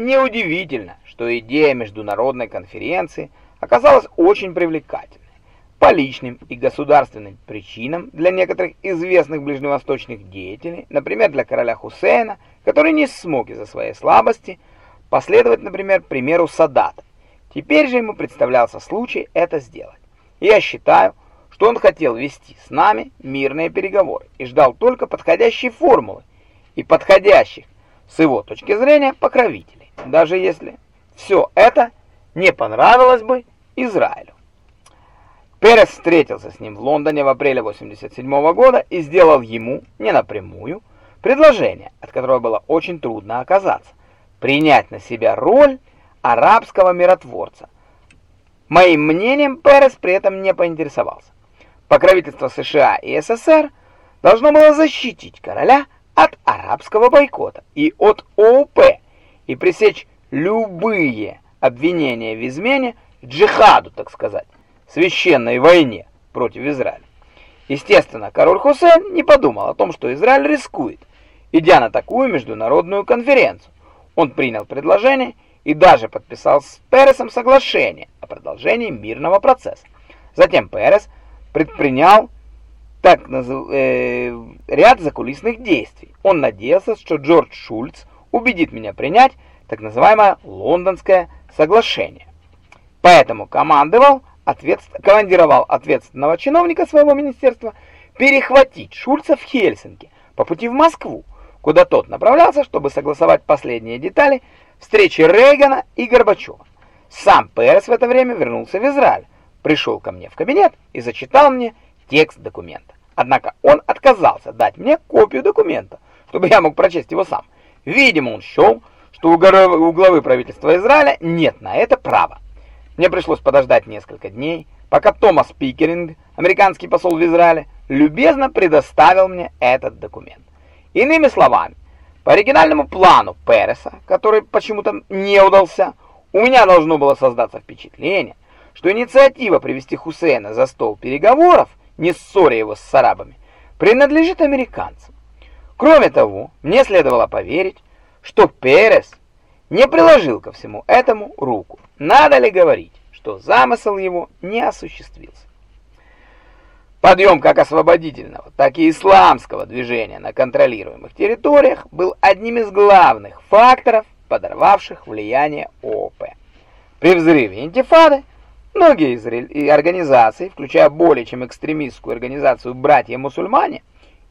Неудивительно, что идея международной конференции оказалась очень привлекательной. По личным и государственным причинам для некоторых известных ближневосточных деятелей, например, для короля Хусейна, который не смог из-за своей слабости последовать, например, примеру Садата. Теперь же ему представлялся случай это сделать. Я считаю, что он хотел вести с нами мирные переговоры и ждал только подходящей формулы и подходящих, с его точки зрения, покровителей, даже если все это не понравилось бы Израилю. Перес встретился с ним в Лондоне в апреле 87 -го года и сделал ему, не напрямую, предложение, от которого было очень трудно оказаться, принять на себя роль арабского миротворца. Моим мнением Перес при этом не поинтересовался. Покровительство США и СССР должно было защитить короля от арабского бойкота и от ООП и пресечь любые обвинения в измене джихаду, так сказать священной войне против Израиля. Естественно, король Хусейн не подумал о том, что Израиль рискует, идя на такую международную конференцию. Он принял предложение и даже подписал с Пересом соглашение о продолжении мирного процесса. Затем Перес предпринял так э, ряд закулисных действий. Он надеялся, что Джордж Шульц убедит меня принять так называемое лондонское соглашение. Поэтому командовал ответств... командировал ответственного чиновника своего министерства перехватить Шульца в Хельсинки по пути в Москву, куда тот направлялся, чтобы согласовать последние детали встречи Рейгана и Горбачева. Сам Перес в это время вернулся в Израиль, пришел ко мне в кабинет и зачитал мне текст документа. Однако он отказался дать мне копию документа, чтобы я мог прочесть его сам. Видимо, он счел, что у главы правительства Израиля нет на это права. Мне пришлось подождать несколько дней, пока Томас Пикеринг, американский посол в Израиле, любезно предоставил мне этот документ. Иными словами, по оригинальному плану Переса, который почему-то не удался, у меня должно было создаться впечатление, что инициатива привести Хусейна за стол переговоров, не ссоря его с арабами, принадлежит американцам. Кроме того, мне следовало поверить, что Перес не приложил ко всему этому руку. Надо ли говорить, что замысел его не осуществился? Подъем как освободительного, так и исламского движения на контролируемых территориях был одним из главных факторов, подорвавших влияние ООП. При взрыве интифады многие из организаций, включая более чем экстремистскую организацию «Братья-мусульмане»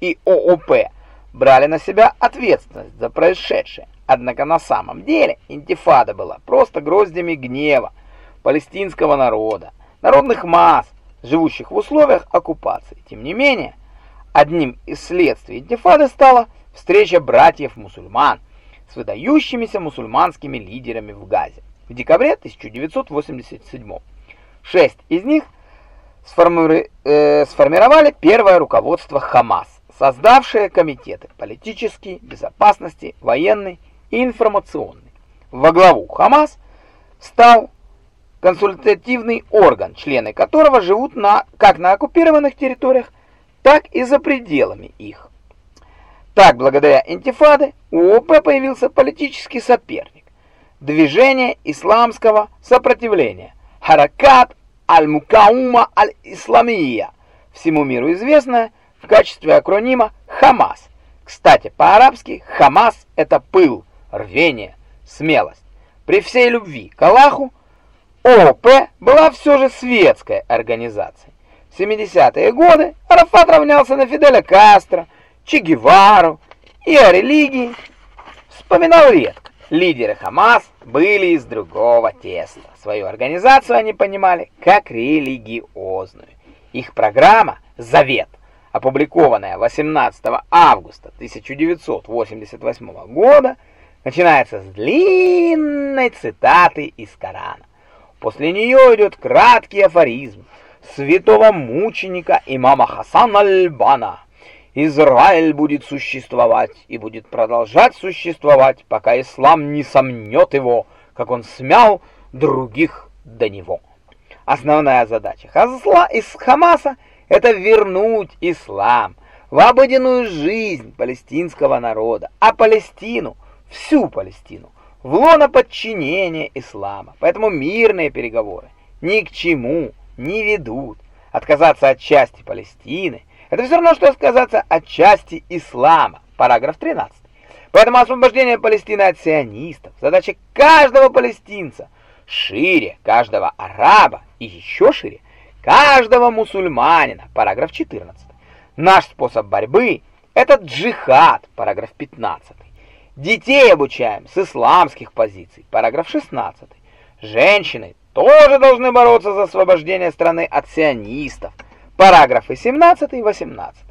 и ООП, брали на себя ответственность за происшедшее. Однако на самом деле интифада была просто гроздями гнева палестинского народа, народных масс, живущих в условиях оккупации. Тем не менее, одним из следствий интифады стала встреча братьев-мусульман с выдающимися мусульманскими лидерами в Газе в декабре 1987 Шесть из них сформи... э, сформировали первое руководство Хамас, создавшее комитеты политической, безопасности, военной и информационный. Во главу Хамас стал консультативный орган, члены которого живут на как на оккупированных территориях, так и за пределами их. Так, благодаря интифаде, у ОП появился политический соперник – движение исламского сопротивления Харакат аль-Мукаума аль-Исламия, всему миру известное в качестве акронима Хамас. Кстати, по-арабски Хамас – это пыл, рвение, смелость. При всей любви к Аллаху ОП была все же светской организацией. В 70-е годы Арафат равнялся на Фиделя Кастро, Че Гевару и о религии вспоминал редко. Лидеры Хамас были из другого теста. Свою организацию они понимали как религиозную. Их программа «Завет», опубликованная 18 августа 1988 года, начинается с длинной цитаты из Корана. После нее идет краткий афоризм святого мученика имама Хасан аль-Бана. Израиль будет существовать и будет продолжать существовать, пока ислам не сомнет его, как он смял других до него. Основная задача Хазла из Хамаса – это вернуть ислам в обыденную жизнь палестинского народа, а Палестину – всю Палестину, в лоно подчинения ислама. Поэтому мирные переговоры ни к чему не ведут. Отказаться от части Палестины – это все равно, что отказаться от части ислама. Параграф 13. Поэтому освобождение Палестины от сионистов – задача каждого палестинца, шире каждого араба и еще шире каждого мусульманина. Параграф 14. Наш способ борьбы – это джихад. Параграф 15. Детей обучаем с исламских позиций. Параграф 16. Женщины тоже должны бороться за освобождение страны от сионистов. Параграфы 17 и 18.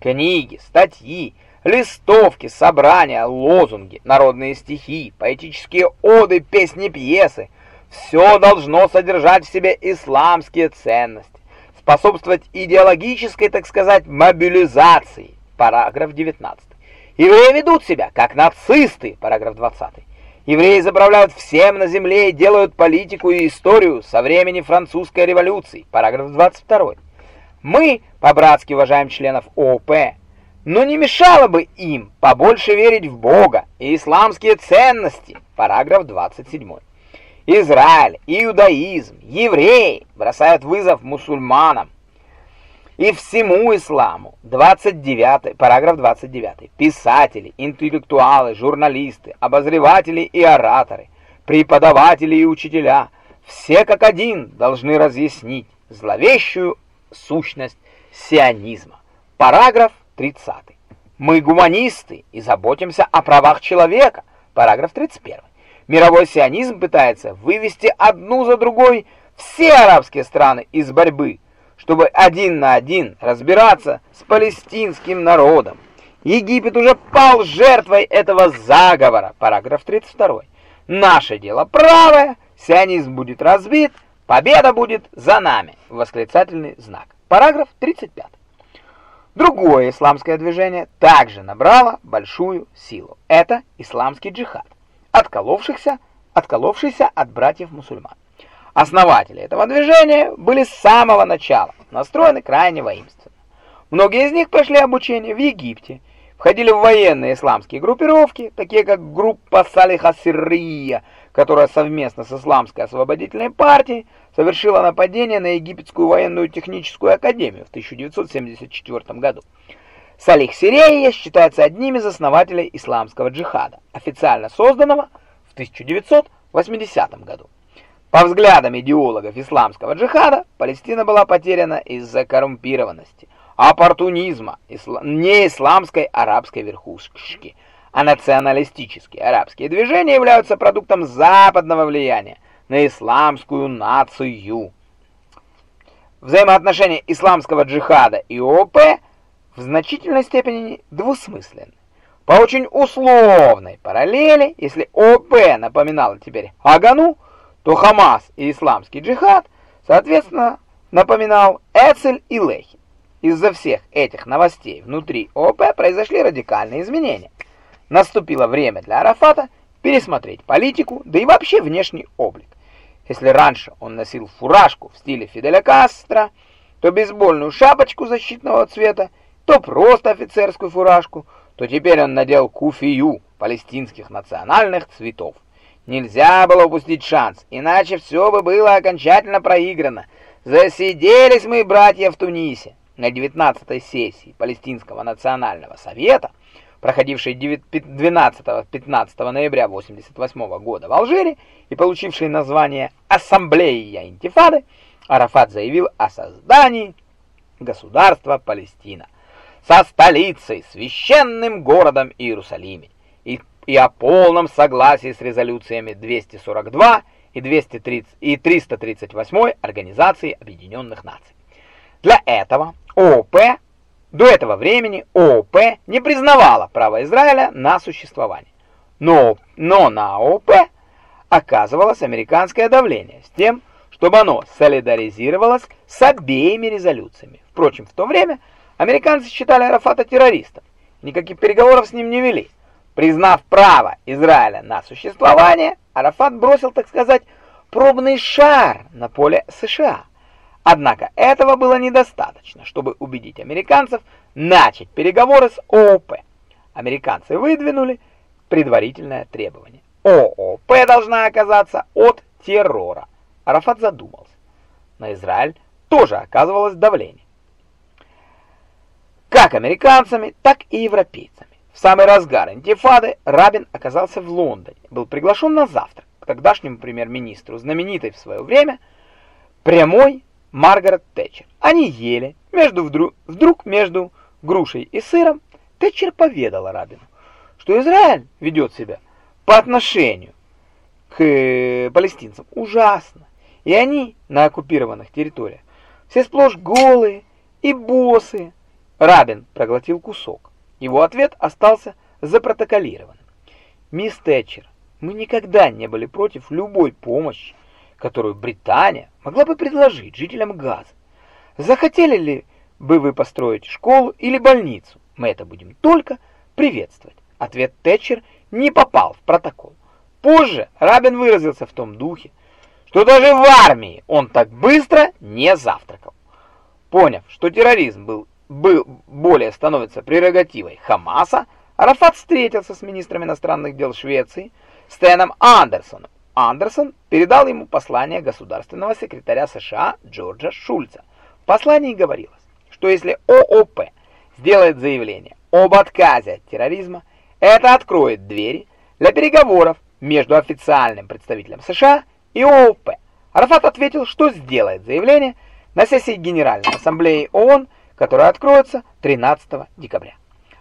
Книги, статьи, листовки, собрания, лозунги, народные стихи, поэтические оды, песни, пьесы – все должно содержать в себе исламские ценности, способствовать идеологической, так сказать, мобилизации. Параграф 19. Евреи ведут себя как нацисты. Параграф 20. Евреи заправляют всем на земле и делают политику и историю со времени французской революции. Параграф 22. Мы по-братски уважаем членов ООП, но не мешало бы им побольше верить в Бога и исламские ценности. Параграф 27. Израиль, иудаизм, евреи бросают вызов мусульманам и всему исламу. 29, параграф 29. Писатели, интеллектуалы, журналисты, обозреватели и ораторы, преподаватели и учителя, все как один должны разъяснить зловещую сущность сионизма. Параграф 30. Мы гуманисты и заботимся о правах человека. Параграф 31. Мировой сионизм пытается вывести одну за другой все арабские страны из борьбы чтобы один на один разбираться с палестинским народом. Египет уже пал жертвой этого заговора. Параграф 32. Наше дело правое, сионизм будет разбит, победа будет за нами. Восклицательный знак. Параграф 35. Другое исламское движение также набрало большую силу. Это исламский джихад, отколовшихся, отколовшийся от братьев-мусульман. Основатели этого движения были с самого начала настроены крайне воинственно. Многие из них прошли обучение в Египте, входили в военные исламские группировки, такие как группа Салиха Сиррия, которая совместно с Исламской освободительной партией совершила нападение на египетскую военную техническую академию в 1974 году. Салих Сирия считается одним из основателей исламского джихада, официально созданного в 1980 году. По взглядам идеологов исламского джихада, Палестина была потеряна из-за коррумпированности, оппортунизма, исла... не исламской арабской верхушки, а националистические арабские движения являются продуктом западного влияния на исламскую нацию. Взаимоотношения исламского джихада и ООП в значительной степени двусмысленны. По очень условной параллели, если ООП напоминала теперь Агану, то Хамас и исламский джихад, соответственно, напоминал Эцель и Лехи. Из-за всех этих новостей внутри ООП произошли радикальные изменения. Наступило время для Арафата пересмотреть политику, да и вообще внешний облик. Если раньше он носил фуражку в стиле Фиделя Кастро, то бейсбольную шапочку защитного цвета, то просто офицерскую фуражку, то теперь он надел куфию палестинских национальных цветов. Нельзя было упустить шанс, иначе все бы было окончательно проиграно. Засиделись мы, братья, в Тунисе. На 19-й сессии Палестинского национального совета, проходившей 12-15 ноября 1988 года в Алжире и получившей название «Ассамблея Интифады», Арафат заявил о создании государства Палестина со столицей, священным городом Иерусалиме и о полном согласии с резолюциями 242 и 230 и 338 Организации Объединенных Наций. Для этого ООП до этого времени ООП не признавала право Израиля на существование. Но, но на ООП оказывалось американское давление с тем, чтобы оно солидаризировалось с обеими резолюциями. Впрочем, в то время американцы считали Арафата террористом, никаких переговоров с ним не вели. Признав право Израиля на существование, Арафат бросил, так сказать, пробный шар на поле США. Однако этого было недостаточно, чтобы убедить американцев начать переговоры с ООП. Американцы выдвинули предварительное требование. ООП должна оказаться от террора. Арафат задумался. На Израиль тоже оказывалось давление. Как американцами, так и европейцами. В самый разгар интифады Рабин оказался в Лондоне, был приглашен на завтрак к тогдашнему премьер-министру, знаменитой в свое время прямой Маргарет Тэтчер. Они ели, между вдруг, вдруг между грушей и сыром Тэтчер поведала Рабину, что Израиль ведет себя по отношению к э, палестинцам ужасно, и они на оккупированных территориях все сплошь голые и босые. Рабин проглотил кусок. Его ответ остался запротоколированным. «Мисс Тэтчер, мы никогда не были против любой помощи, которую Британия могла бы предложить жителям Газа. Захотели ли бы вы построить школу или больницу? Мы это будем только приветствовать. Ответ Тэтчер не попал в протокол. Позже Рабин выразился в том духе, что даже в армии он так быстро не завтракал. Поняв, что терроризм был более становится прерогативой Хамаса, Арафат встретился с министром иностранных дел Швеции Стэном Андерсоном Андерсон передал ему послание государственного секретаря США Джорджа Шульца. В послании говорилось, что если ООП сделает заявление об отказе от терроризма, это откроет двери для переговоров между официальным представителем США и ООП. Арафат ответил, что сделает заявление на сессии Генеральной Ассамблеи ООН, которая откроется 13 декабря.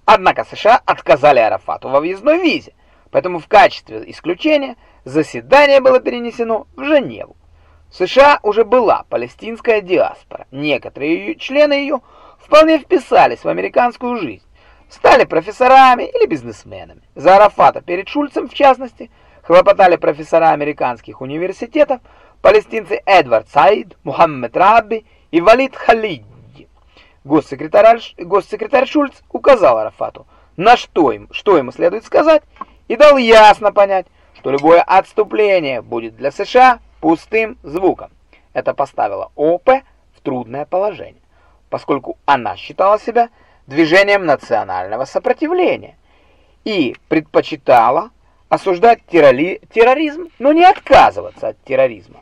Однако США отказали Арафату во въездной визе, поэтому в качестве исключения – Заседание было перенесено в Женеву. В США уже была палестинская диаспора. Некоторые ее, члены ее вполне вписались в американскую жизнь, стали профессорами или бизнесменами. За Арафата перед Шульцем, в частности, хлопотали профессора американских университетов, палестинцы Эдвард Саид, Мухаммед Рабби и Валид Халидди. Госсекретарь, госсекретарь Шульц указал Арафату, на что, им, что ему следует сказать, и дал ясно понять, что любое отступление будет для США пустым звуком. Это поставило ОП в трудное положение, поскольку она считала себя движением национального сопротивления и предпочитала осуждать терроризм, но не отказываться от терроризма.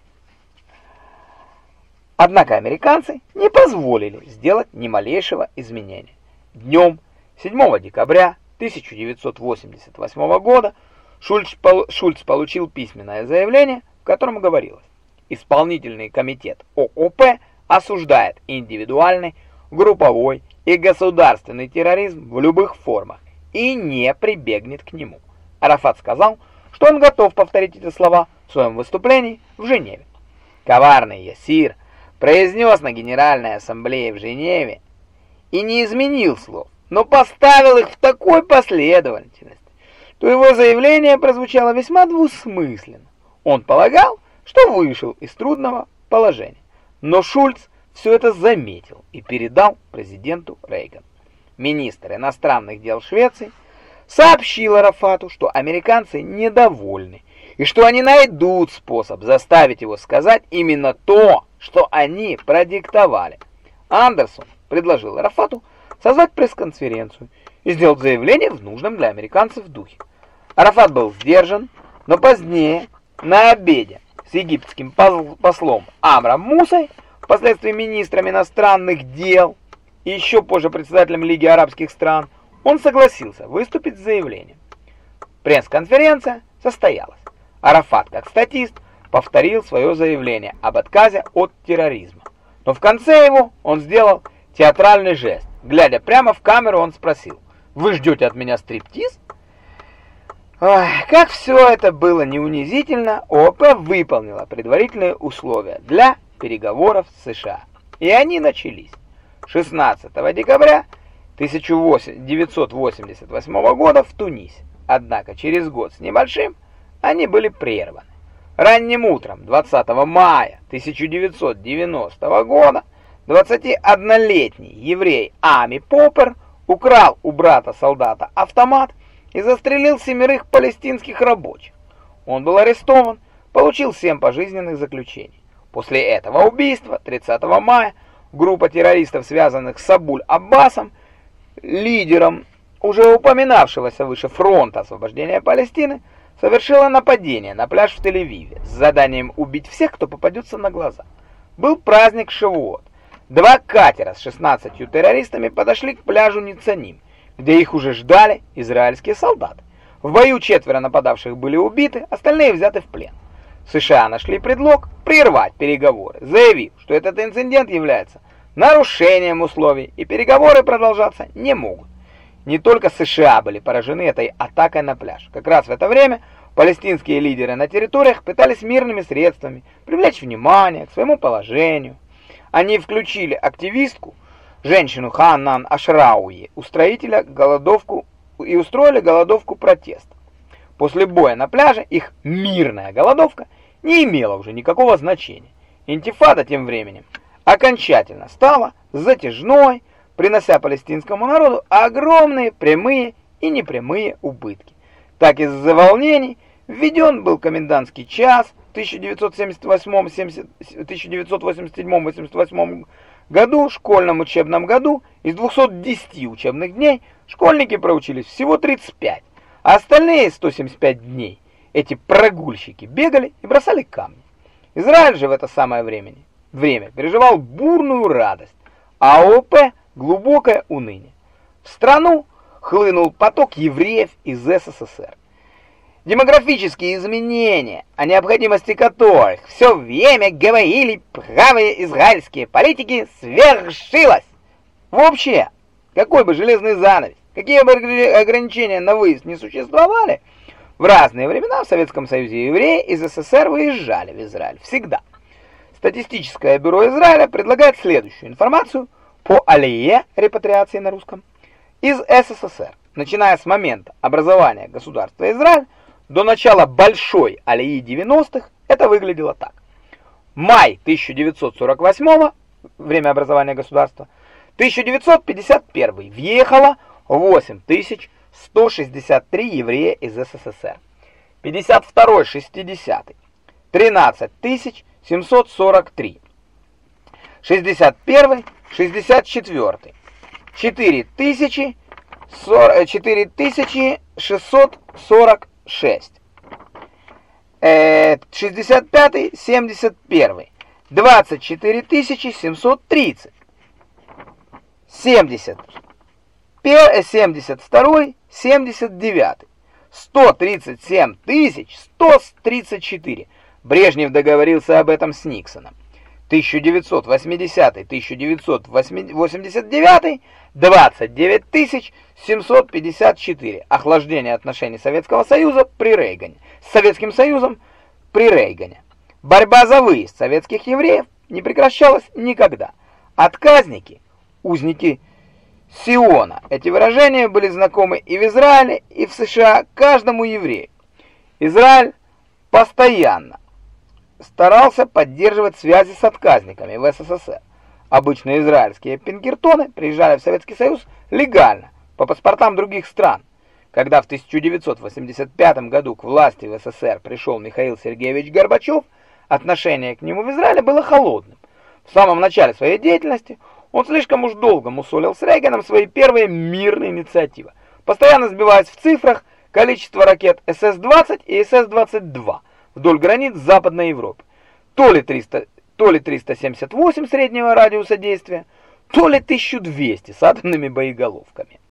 Однако американцы не позволили сделать ни малейшего изменения. Днем 7 декабря 1988 года Шульц, Шульц получил письменное заявление, в котором говорилось, исполнительный комитет ООП осуждает индивидуальный, групповой и государственный терроризм в любых формах и не прибегнет к нему. Арафат сказал, что он готов повторить эти слова в своем выступлении в Женеве. Коварный Ясир произнес на Генеральной Ассамблее в Женеве и не изменил слов, но поставил их в такой последовательности, то его заявление прозвучало весьма двусмысленно. Он полагал, что вышел из трудного положения. Но Шульц все это заметил и передал президенту Рейгану. Министр иностранных дел Швеции сообщил Арафату, что американцы недовольны и что они найдут способ заставить его сказать именно то, что они продиктовали. Андерсон предложил Арафату созвать пресс-конференцию и сделать заявление в нужном для американцев духе. Арафат был сдержан, но позднее, на обеде с египетским послом Амром Мусой, впоследствии министром иностранных дел и еще позже председателем Лиги арабских стран, он согласился выступить с заявлением. Пресс-конференция состоялась. Арафат, как статист, повторил свое заявление об отказе от терроризма. Но в конце его он сделал театральный жест. Глядя прямо в камеру, он спросил, «Вы ждете от меня стриптиз?» Ой, как все это было неунизительно, ОП выполнила предварительные условия для переговоров с США. И они начались. 16 декабря 1988 года в Тунисе. Однако через год с небольшим они были прерваны. Ранним утром 20 мая 1990 года 21-летний еврей Ами Поппер украл у брата-солдата автомат и застрелил семерых палестинских рабочих. Он был арестован, получил семь пожизненных заключений. После этого убийства 30 мая группа террористов, связанных с Абуль-Аббасом, лидером уже упоминавшегося выше фронта освобождения Палестины, совершила нападение на пляж в Тель-Авиве с заданием убить всех, кто попадется на глаза. Был праздник Шавуот. Два катера с 16 террористами подошли к пляжу Ницаним, где их уже ждали израильские солдаты. В бою четверо нападавших были убиты, остальные взяты в плен. США нашли предлог прервать переговоры, заявив, что этот инцидент является нарушением условий и переговоры продолжаться не могут. Не только США были поражены этой атакой на пляж. Как раз в это время палестинские лидеры на территориях пытались мирными средствами привлечь внимание к своему положению. Они включили активистку, женщину Ханнан Ашрауи, устроителя голодовку и устроили голодовку протеста. После боя на пляже их мирная голодовка не имела уже никакого значения. Интифада тем временем окончательно стала затяжной, принося палестинскому народу огромные прямые и непрямые убытки. Так из-за волнений введен был комендантский час в 1987-88 году, школьном учебном году, из 210 учебных дней школьники проучились всего 35, а остальные 175 дней эти прогульщики бегали и бросали камни. Израиль же в это самое время, время переживал бурную радость, а ООП глубокое уныние. В страну хлынул поток евреев из СССР. Демографические изменения, о необходимости которых все время говорили правые израильские политики, свершилось. Вообще, какой бы железный занавес, какие бы ограничения на выезд не существовали, в разные времена в Советском Союзе евреи из СССР выезжали в Израиль. Всегда. Статистическое бюро Израиля предлагает следующую информацию по алие репатриации на русском из СССР, начиная с момента образования государства Израиль до начала большой алии 90-х, это выглядело так. Май 1948 время образования государства, 1951 въехало 8163 еврея из СССР. 52-60 13743. 61 64. 4000 4646. 65 71. 24730. 70. 72 79. 137 134. Брежнев договорился об этом с Никсоном. 1980-1989 29 754. Охлаждение отношений Советского Союза при Рейгане. С Советским Союзом при Рейгане. Борьба за выезд советских евреев не прекращалась никогда. Отказники, узники Сиона. Эти выражения были знакомы и в Израиле, и в США каждому еврею. Израиль постоянно старался поддерживать связи с отказниками в СССР. Обычно израильские пингертоны приезжали в Советский Союз легально, по паспортам других стран. Когда в 1985 году к власти в СССР пришел Михаил Сергеевич Горбачев, отношение к нему в Израиле было холодным. В самом начале своей деятельности он слишком уж долго мусолил с Рейганом свои первые мирные инициативы, постоянно сбиваясь в цифрах количество ракет СС-20 и СС-22, вдоль границ Западной Европы. То ли 300, то ли 378 среднего радиуса действия, то ли 1200 с атомными боеголовками.